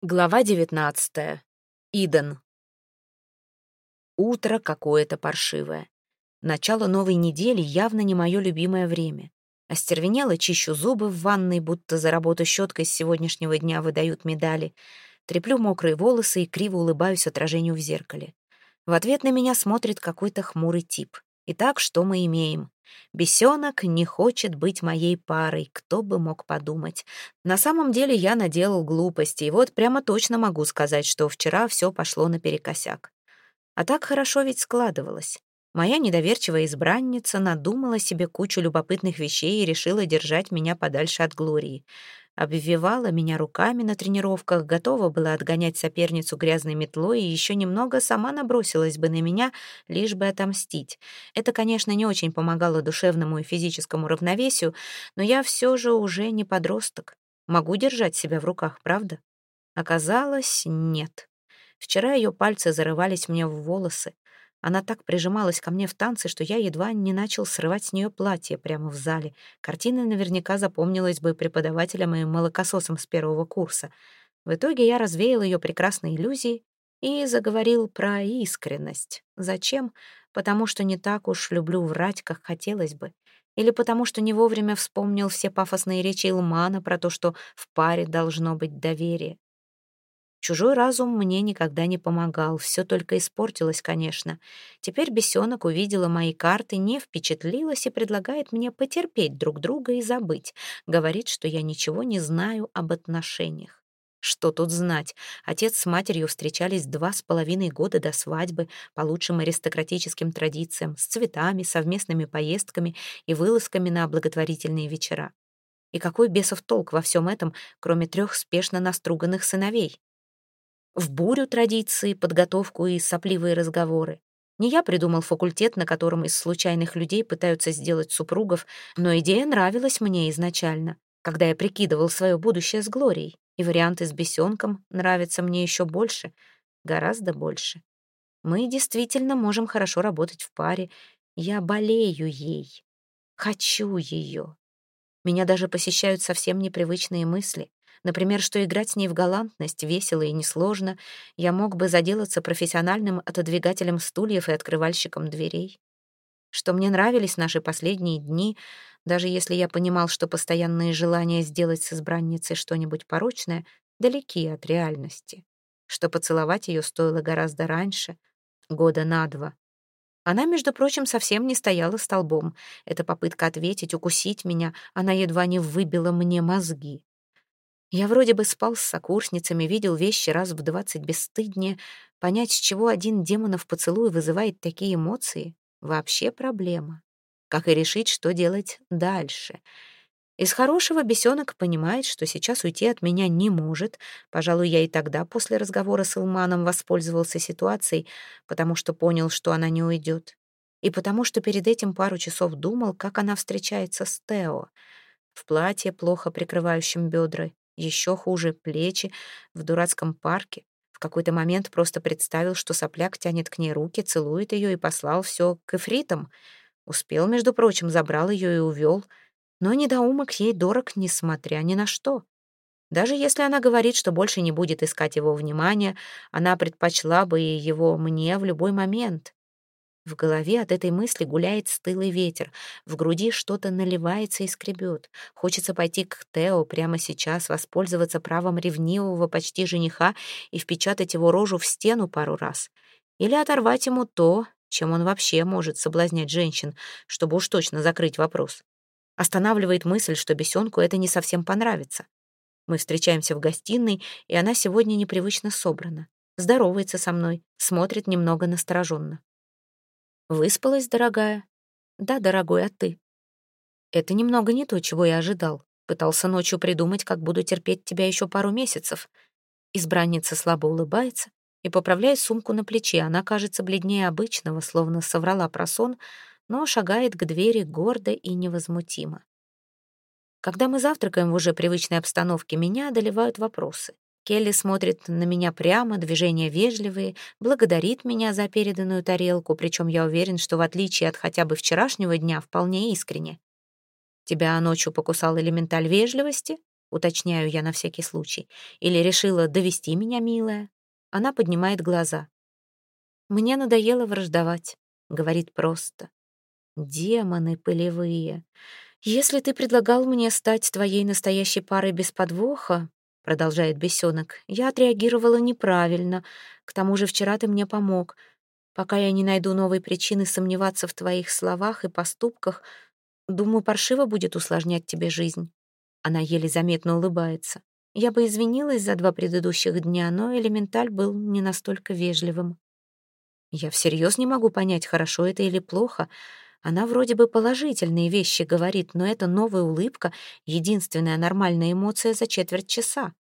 Глава 19. Иден. Утро какое-то паршивое. Начало новой недели явно не мое любимое время. Остервенело чищу зубы в ванной, будто за работу щеткой с сегодняшнего дня выдают медали. Треплю мокрые волосы и криво улыбаюсь отражению в зеркале. В ответ на меня смотрит какой-то хмурый тип. Итак, что мы имеем? Бесенок не хочет быть моей парой, кто бы мог подумать. На самом деле я наделал глупости, и вот прямо точно могу сказать, что вчера все пошло наперекосяк. А так хорошо ведь складывалось. Моя недоверчивая избранница надумала себе кучу любопытных вещей и решила держать меня подальше от Глории обвивала меня руками на тренировках, готова была отгонять соперницу грязной метлой и еще немного сама набросилась бы на меня, лишь бы отомстить. Это, конечно, не очень помогало душевному и физическому равновесию, но я все же уже не подросток. Могу держать себя в руках, правда? Оказалось, нет. Вчера ее пальцы зарывались мне в волосы. Она так прижималась ко мне в танце, что я едва не начал срывать с нее платье прямо в зале. Картина наверняка запомнилась бы преподавателям и молокососам с первого курса. В итоге я развеял ее прекрасные иллюзии и заговорил про искренность. Зачем? Потому что не так уж люблю врать, как хотелось бы. Или потому что не вовремя вспомнил все пафосные речи Илмана про то, что в паре должно быть доверие. Чужой разум мне никогда не помогал, все только испортилось, конечно. Теперь бесенок увидела мои карты, не впечатлилась и предлагает мне потерпеть друг друга и забыть. Говорит, что я ничего не знаю об отношениях. Что тут знать? Отец с матерью встречались два с половиной года до свадьбы по лучшим аристократическим традициям, с цветами, совместными поездками и вылазками на благотворительные вечера. И какой бесов толк во всем этом, кроме трех спешно наструганных сыновей? В бурю традиции, подготовку и сопливые разговоры. Не я придумал факультет, на котором из случайных людей пытаются сделать супругов, но идея нравилась мне изначально, когда я прикидывал свое будущее с Глорией, и варианты с бесенком нравятся мне еще больше, гораздо больше. Мы действительно можем хорошо работать в паре. Я болею ей, хочу ее. Меня даже посещают совсем непривычные мысли. Например, что играть с ней в галантность весело и несложно. Я мог бы заделаться профессиональным отодвигателем стульев и открывальщиком дверей. Что мне нравились наши последние дни, даже если я понимал, что постоянные желания сделать с избранницей что-нибудь порочное далеки от реальности. Что поцеловать ее стоило гораздо раньше, года на два. Она, между прочим, совсем не стояла столбом. Эта попытка ответить, укусить меня, она едва не выбила мне мозги. Я вроде бы спал с сокурсницами, видел вещи раз в двадцать бесстыднее. Понять, с чего один демонов поцелуй вызывает такие эмоции, вообще проблема. Как и решить, что делать дальше. Из хорошего бесенок понимает, что сейчас уйти от меня не может. Пожалуй, я и тогда после разговора с Илманом воспользовался ситуацией, потому что понял, что она не уйдет. И потому что перед этим пару часов думал, как она встречается с Тео. В платье, плохо прикрывающем бедра, еще хуже — плечи, в дурацком парке. В какой-то момент просто представил, что сопляк тянет к ней руки, целует ее и послал все к эфритам. Успел, между прочим, забрал ее и увел. Но недоумок ей дорог, несмотря ни на что. Даже если она говорит, что больше не будет искать его внимания, она предпочла бы его мне в любой момент. В голове от этой мысли гуляет стылый ветер, в груди что-то наливается и скребет. Хочется пойти к Тео прямо сейчас, воспользоваться правом ревнивого почти жениха и впечатать его рожу в стену пару раз. Или оторвать ему то, чем он вообще может соблазнять женщин, чтобы уж точно закрыть вопрос. Останавливает мысль, что бесенку это не совсем понравится. Мы встречаемся в гостиной, и она сегодня непривычно собрана. Здоровается со мной, смотрит немного настороженно. Выспалась, дорогая? Да, дорогой, а ты? Это немного не то, чего я ожидал. Пытался ночью придумать, как буду терпеть тебя еще пару месяцев. Избранница слабо улыбается и поправляет сумку на плече. Она кажется бледнее обычного, словно соврала про сон, но шагает к двери гордо и невозмутимо. Когда мы завтракаем в уже привычной обстановке, меня одолевают вопросы. Келли смотрит на меня прямо, движения вежливые, благодарит меня за переданную тарелку, причем я уверен, что в отличие от хотя бы вчерашнего дня, вполне искренне. Тебя ночью покусал элементаль вежливости? Уточняю я на всякий случай. Или решила довести меня, милая? Она поднимает глаза. Мне надоело враждовать. Говорит просто. Демоны полевые. Если ты предлагал мне стать твоей настоящей парой без подвоха, продолжает бесенок, я отреагировала неправильно. К тому же вчера ты мне помог. Пока я не найду новой причины сомневаться в твоих словах и поступках, думаю, паршиво будет усложнять тебе жизнь. Она еле заметно улыбается. Я бы извинилась за два предыдущих дня, но элементаль был не настолько вежливым. Я всерьез не могу понять, хорошо это или плохо. Она вроде бы положительные вещи говорит, но эта новая улыбка — единственная нормальная эмоция за четверть часа.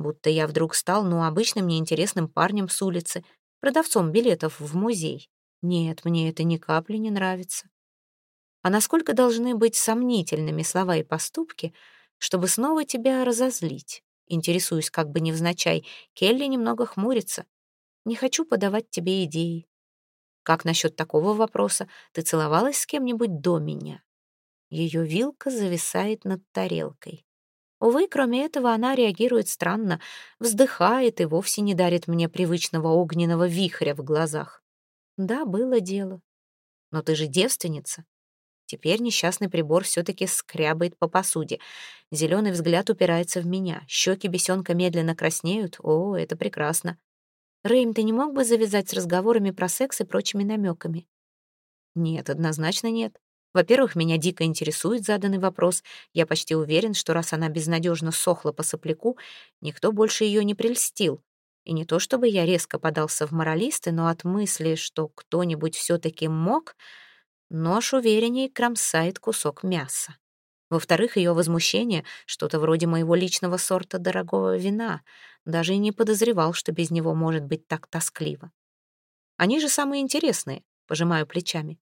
Будто я вдруг стал, ну, обычным неинтересным парнем с улицы, продавцом билетов в музей. Нет, мне это ни капли не нравится. А насколько должны быть сомнительными слова и поступки, чтобы снова тебя разозлить? Интересуюсь как бы невзначай. Келли немного хмурится. Не хочу подавать тебе идеи. Как насчет такого вопроса? Ты целовалась с кем-нибудь до меня? Ее вилка зависает над тарелкой. Увы, кроме этого, она реагирует странно, вздыхает и вовсе не дарит мне привычного огненного вихря в глазах. Да, было дело. Но ты же девственница. Теперь несчастный прибор все-таки скрябает по посуде. Зеленый взгляд упирается в меня. Щеки бесенка медленно краснеют. О, это прекрасно. Рейм, ты не мог бы завязать с разговорами про секс и прочими намеками? Нет, однозначно нет. Во-первых, меня дико интересует заданный вопрос. Я почти уверен, что раз она безнадежно сохла по сопляку, никто больше ее не прельстил. И не то чтобы я резко подался в моралисты, но от мысли, что кто-нибудь все-таки мог, нож уверенней кромсает кусок мяса. Во-вторых, ее возмущение — что-то вроде моего личного сорта дорогого вина. Даже и не подозревал, что без него может быть так тоскливо. Они же самые интересные, пожимаю плечами.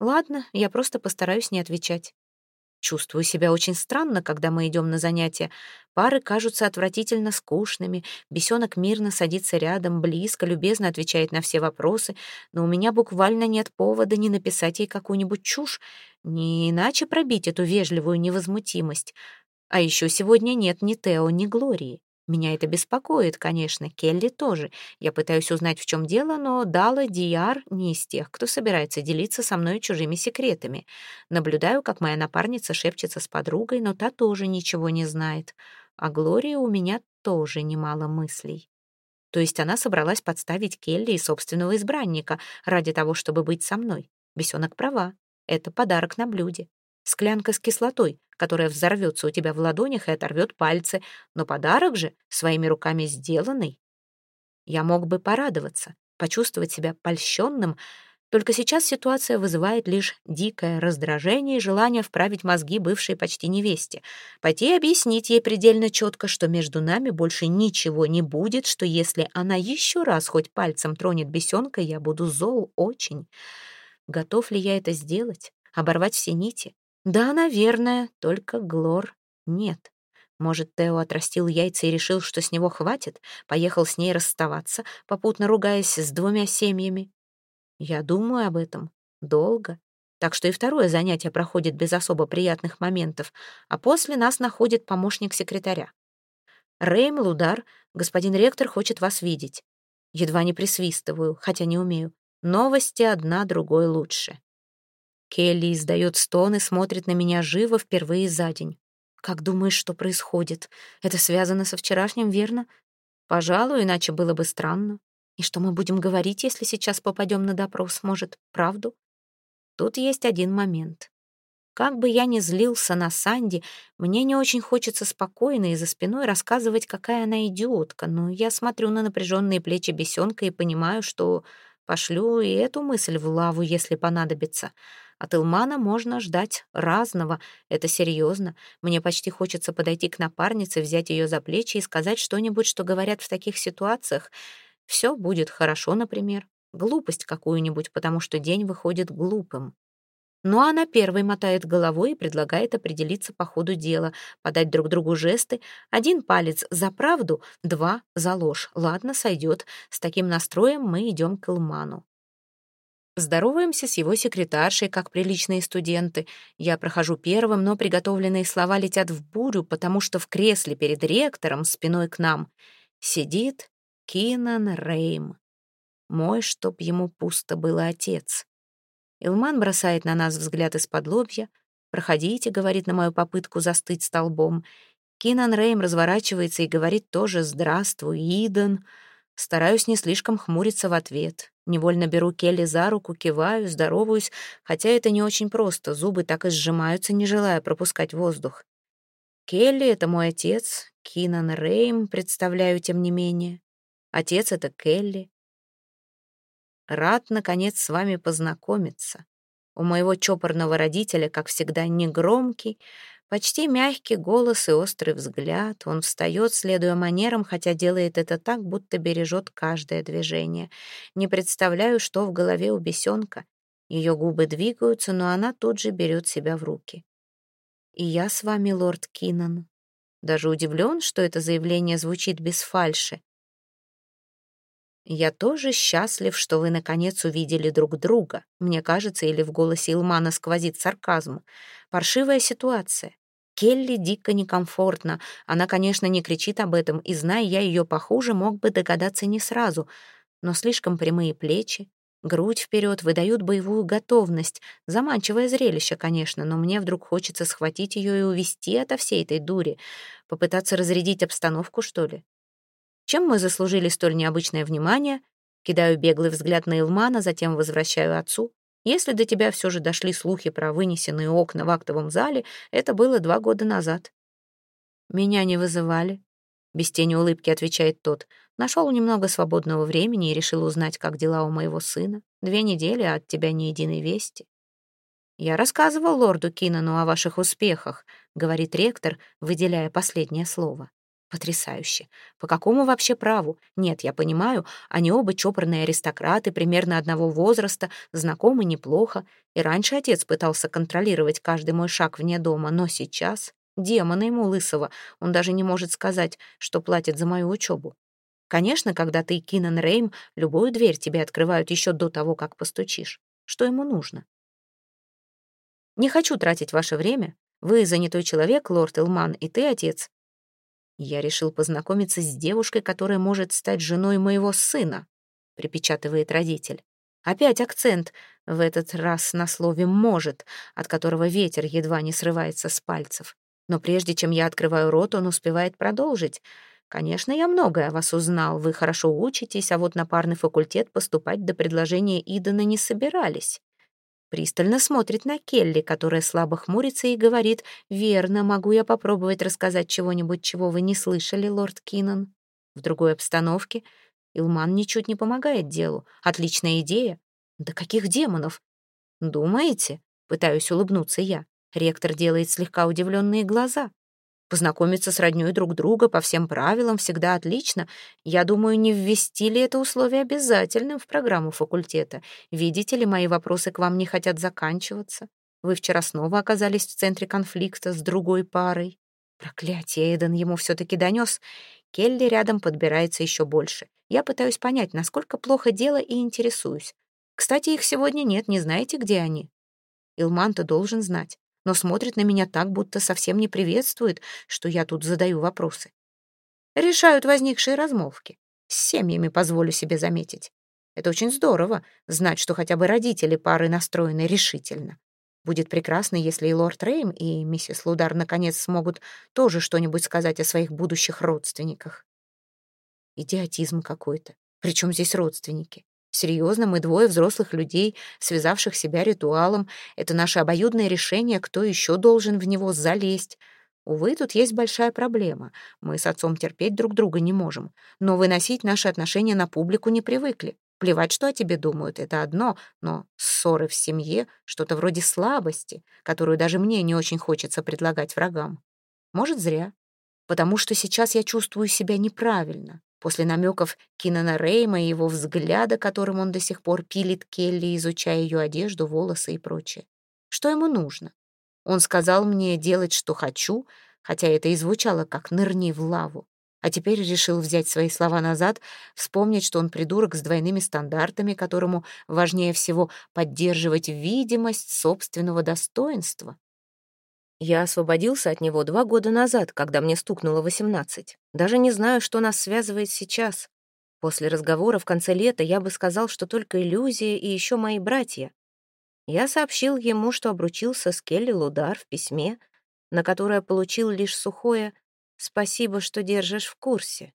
Ладно, я просто постараюсь не отвечать. Чувствую себя очень странно, когда мы идем на занятия. Пары кажутся отвратительно скучными. Бесенок мирно садится рядом, близко, любезно отвечает на все вопросы. Но у меня буквально нет повода не написать ей какую-нибудь чушь, не иначе пробить эту вежливую невозмутимость. А еще сегодня нет ни Тео, ни Глории. Меня это беспокоит, конечно, Келли тоже. Я пытаюсь узнать, в чем дело, но Дала Диар не из тех, кто собирается делиться со мной чужими секретами. Наблюдаю, как моя напарница шепчется с подругой, но та тоже ничего не знает. А Глория у меня тоже немало мыслей. То есть она собралась подставить Келли и собственного избранника ради того, чтобы быть со мной. Бесенок права. Это подарок на блюде. Склянка с кислотой, которая взорвется у тебя в ладонях и оторвет пальцы, но подарок же своими руками сделанный. Я мог бы порадоваться, почувствовать себя польщенным, только сейчас ситуация вызывает лишь дикое раздражение и желание вправить мозги бывшей почти невесте, пойти объяснить ей предельно четко, что между нами больше ничего не будет, что если она еще раз хоть пальцем тронет бесенка, я буду зол очень. Готов ли я это сделать? Оборвать все нити? Да, наверное, только Глор нет. Может, Тео отрастил яйца и решил, что с него хватит, поехал с ней расставаться, попутно ругаясь с двумя семьями. Я думаю об этом долго, так что и второе занятие проходит без особо приятных моментов, а после нас находит помощник секретаря. «Рейм, Лудар, господин ректор хочет вас видеть». Едва не присвистываю, хотя не умею. Новости одна другой лучше. Келли издает стон и смотрит на меня живо впервые за день. «Как думаешь, что происходит? Это связано со вчерашним, верно? Пожалуй, иначе было бы странно. И что мы будем говорить, если сейчас попадем на допрос? Может, правду?» Тут есть один момент. Как бы я ни злился на Санди, мне не очень хочется спокойно и за спиной рассказывать, какая она идиотка, но я смотрю на напряженные плечи бесенка и понимаю, что пошлю и эту мысль в лаву, если понадобится. От Илмана можно ждать разного. Это серьезно. Мне почти хочется подойти к напарнице, взять ее за плечи и сказать что-нибудь, что говорят в таких ситуациях. Все будет хорошо, например. Глупость какую-нибудь, потому что день выходит глупым. Но она первой мотает головой и предлагает определиться по ходу дела, подать друг другу жесты. Один палец за правду, два за ложь. Ладно, сойдет. С таким настроем мы идем к Илману. Здороваемся с его секретаршей, как приличные студенты. Я прохожу первым, но приготовленные слова летят в бурю, потому что в кресле перед ректором, спиной к нам, сидит Кинан Рейм. Мой, чтоб ему пусто было отец. Илман бросает на нас взгляд из-под лобья. «Проходите», — говорит на мою попытку застыть столбом. Кинан Рейм разворачивается и говорит тоже «Здравствуй, Иден». Стараюсь не слишком хмуриться в ответ. Невольно беру Келли за руку, киваю, здороваюсь, хотя это не очень просто, зубы так и сжимаются, не желая пропускать воздух. Келли — это мой отец, Кинан Рейм, представляю, тем не менее. Отец — это Келли. Рад, наконец, с вами познакомиться. У моего чопорного родителя, как всегда, негромкий, Почти мягкий голос и острый взгляд. Он встает, следуя манерам, хотя делает это так, будто бережет каждое движение. Не представляю, что в голове у бесенка. Ее губы двигаются, но она тут же берет себя в руки. «И я с вами, лорд Киннон». Даже удивлен, что это заявление звучит без фальши. «Я тоже счастлив, что вы, наконец, увидели друг друга. Мне кажется, или в голосе Илмана сквозит сарказм. Паршивая ситуация. Келли дико некомфортно. Она, конечно, не кричит об этом, и, зная я ее похуже, мог бы догадаться не сразу. Но слишком прямые плечи, грудь вперед выдают боевую готовность. Заманчивое зрелище, конечно, но мне вдруг хочется схватить ее и увести ото всей этой дури. Попытаться разрядить обстановку, что ли? Чем мы заслужили столь необычное внимание? Кидаю беглый взгляд на Илмана, затем возвращаю отцу. Если до тебя все же дошли слухи про вынесенные окна в актовом зале, это было два года назад. Меня не вызывали. Без тени улыбки отвечает тот. Нашел немного свободного времени и решил узнать, как дела у моего сына. Две недели, а от тебя ни единой вести. «Я рассказывал лорду Кинану о ваших успехах», — говорит ректор, выделяя последнее слово. Потрясающе. По какому вообще праву? Нет, я понимаю, они оба чопорные аристократы, примерно одного возраста, знакомы неплохо. И раньше отец пытался контролировать каждый мой шаг вне дома, но сейчас... Демона ему лысого, он даже не может сказать, что платит за мою учебу. Конечно, когда ты Кинан Рейм, любую дверь тебе открывают еще до того, как постучишь. Что ему нужно? Не хочу тратить ваше время. Вы занятой человек, лорд Элман, и ты, отец, я решил познакомиться с девушкой, которая может стать женой моего сына, припечатывает родитель. Опять акцент, в этот раз на слове «может», от которого ветер едва не срывается с пальцев. Но прежде чем я открываю рот, он успевает продолжить. «Конечно, я многое о вас узнал. Вы хорошо учитесь, а вот на парный факультет поступать до предложения Идана не собирались. Пристально смотрит на Келли, которая слабо хмурится и говорит, «Верно, могу я попробовать рассказать чего-нибудь, чего вы не слышали, лорд Киннон?» В другой обстановке Илман ничуть не помогает делу. Отличная идея. Да каких демонов? Думаете? Пытаюсь улыбнуться я. Ректор делает слегка удивленные глаза. Познакомиться с роднёй друг друга по всем правилам всегда отлично. Я думаю, не ввести ли это условие обязательным в программу факультета. Видите ли, мои вопросы к вам не хотят заканчиваться. Вы вчера снова оказались в центре конфликта с другой парой. Проклятие, Эйден ему все-таки донес. Келли рядом подбирается еще больше. Я пытаюсь понять, насколько плохо дело и интересуюсь. Кстати, их сегодня нет, не знаете, где они? Илман-то должен знать но смотрит на меня так, будто совсем не приветствует, что я тут задаю вопросы. Решают возникшие размолвки. С семьями позволю себе заметить. Это очень здорово, знать, что хотя бы родители пары настроены решительно. Будет прекрасно, если и лорд Рейм, и миссис Лудар наконец смогут тоже что-нибудь сказать о своих будущих родственниках. Идиотизм какой-то. Причем здесь родственники? Серьезно, мы двое взрослых людей, связавших себя ритуалом. Это наше обоюдное решение, кто еще должен в него залезть. Увы, тут есть большая проблема. Мы с отцом терпеть друг друга не можем. Но выносить наши отношения на публику не привыкли. Плевать, что о тебе думают, это одно, но ссоры в семье — что-то вроде слабости, которую даже мне не очень хочется предлагать врагам. Может, зря. Потому что сейчас я чувствую себя неправильно. После намеков Кинана Рейма и его взгляда, которым он до сих пор пилит Келли, изучая ее одежду, волосы и прочее. Что ему нужно? Он сказал мне делать, что хочу, хотя это и звучало как «нырни в лаву». а теперь решил взять свои слова назад, вспомнить, что он придурок с двойными стандартами, которому важнее всего поддерживать видимость собственного достоинства. Я освободился от него два года назад, когда мне стукнуло восемнадцать. Даже не знаю, что нас связывает сейчас. После разговора в конце лета я бы сказал, что только иллюзия и еще мои братья. Я сообщил ему, что обручился с Келли Лудар в письме, на которое получил лишь сухое «спасибо, что держишь в курсе».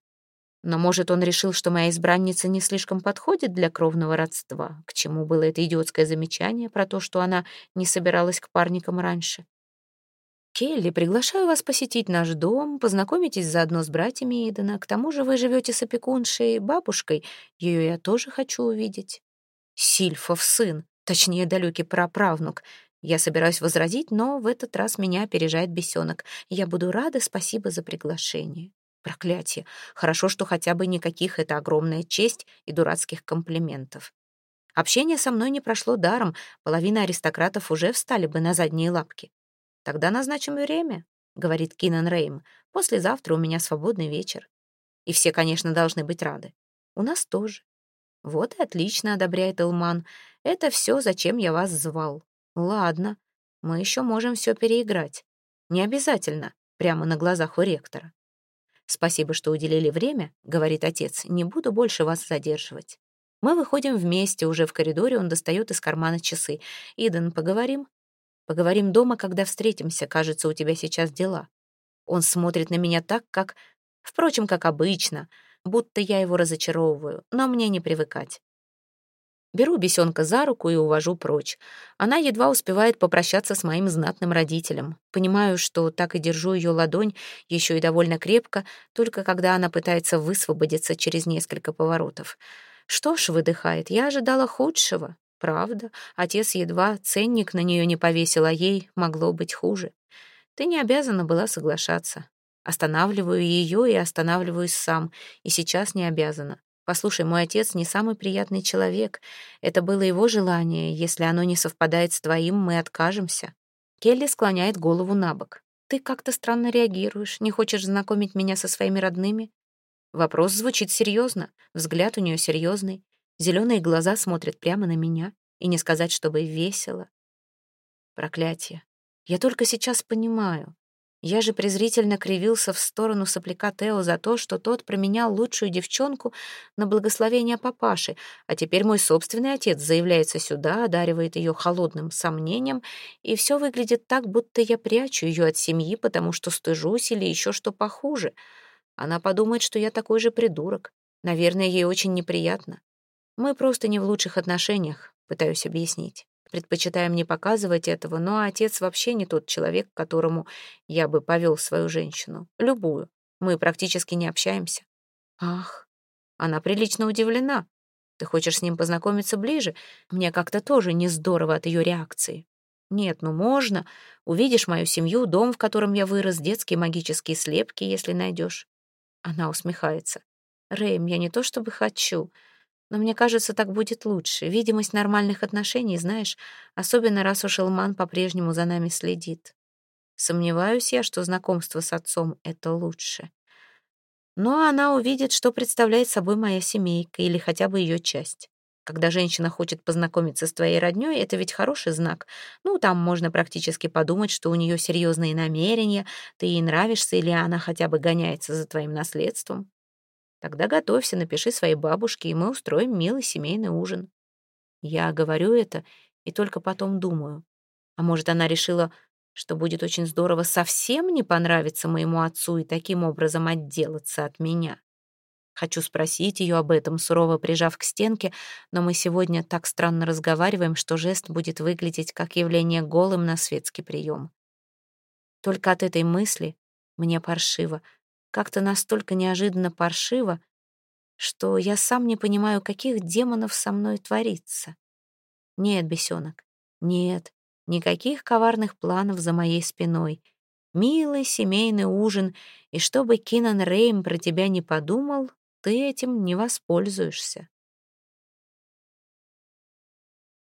Но, может, он решил, что моя избранница не слишком подходит для кровного родства, к чему было это идиотское замечание про то, что она не собиралась к парникам раньше. «Келли, приглашаю вас посетить наш дом, познакомитесь заодно с братьями Идена. К тому же вы живете с опекуншей бабушкой, ее я тоже хочу увидеть». Сильфов сын, точнее, далекий праправнук. Я собираюсь возразить, но в этот раз меня опережает бесенок. Я буду рада, спасибо за приглашение. Проклятие. Хорошо, что хотя бы никаких это огромная честь и дурацких комплиментов. Общение со мной не прошло даром, половина аристократов уже встали бы на задние лапки. «Тогда назначим время», — говорит Кинан Рейм. «Послезавтра у меня свободный вечер. И все, конечно, должны быть рады. У нас тоже». «Вот и отлично», — одобряет Элман. «Это все, зачем я вас звал». «Ладно, мы еще можем все переиграть. Не обязательно, прямо на глазах у ректора». «Спасибо, что уделили время», — говорит отец. «Не буду больше вас задерживать». Мы выходим вместе, уже в коридоре он достает из кармана часы. «Иден, поговорим?» Поговорим дома, когда встретимся. Кажется, у тебя сейчас дела. Он смотрит на меня так, как... Впрочем, как обычно, будто я его разочаровываю, но мне не привыкать. Беру бесенка за руку и увожу прочь. Она едва успевает попрощаться с моим знатным родителем. Понимаю, что так и держу ее ладонь, еще и довольно крепко, только когда она пытается высвободиться через несколько поворотов. Что ж, выдыхает, я ожидала худшего. Правда, отец едва ценник на нее не повесил, а ей могло быть хуже. Ты не обязана была соглашаться. Останавливаю ее и останавливаюсь сам, и сейчас не обязана. Послушай, мой отец не самый приятный человек. Это было его желание. Если оно не совпадает с твоим, мы откажемся. Келли склоняет голову на бок. Ты как-то странно реагируешь. Не хочешь знакомить меня со своими родными? Вопрос звучит серьезно. Взгляд у нее серьезный. Зеленые глаза смотрят прямо на меня, и не сказать, чтобы весело. Проклятие. Я только сейчас понимаю. Я же презрительно кривился в сторону сопляка Тео за то, что тот променял лучшую девчонку на благословение папаши, а теперь мой собственный отец заявляется сюда, одаривает ее холодным сомнением, и все выглядит так, будто я прячу ее от семьи, потому что стыжусь или еще что похуже. Она подумает, что я такой же придурок. Наверное, ей очень неприятно. Мы просто не в лучших отношениях, пытаюсь объяснить. Предпочитаем не показывать этого, но отец вообще не тот человек, к которому я бы повел свою женщину. Любую. Мы практически не общаемся. Ах, она прилично удивлена. Ты хочешь с ним познакомиться ближе? Мне как-то тоже не здорово от ее реакции. Нет, ну можно. Увидишь мою семью, дом, в котором я вырос, детские магические слепки, если найдешь. Она усмехается. Рэйм, я не то чтобы хочу. Но мне кажется, так будет лучше. Видимость нормальных отношений, знаешь, особенно раз уж Элман по-прежнему за нами следит. Сомневаюсь я, что знакомство с отцом — это лучше. Но она увидит, что представляет собой моя семейка или хотя бы ее часть. Когда женщина хочет познакомиться с твоей роднёй, это ведь хороший знак. Ну, там можно практически подумать, что у нее серьезные намерения, ты ей нравишься или она хотя бы гоняется за твоим наследством. Тогда готовься, напиши своей бабушке, и мы устроим милый семейный ужин. Я говорю это и только потом думаю. А может, она решила, что будет очень здорово совсем не понравиться моему отцу и таким образом отделаться от меня. Хочу спросить ее об этом, сурово прижав к стенке, но мы сегодня так странно разговариваем, что жест будет выглядеть как явление голым на светский прием. Только от этой мысли мне паршиво, как-то настолько неожиданно паршиво, что я сам не понимаю, каких демонов со мной творится. Нет, бесенок, нет, никаких коварных планов за моей спиной. Милый семейный ужин, и чтобы Кинан Рейм про тебя не подумал, ты этим не воспользуешься.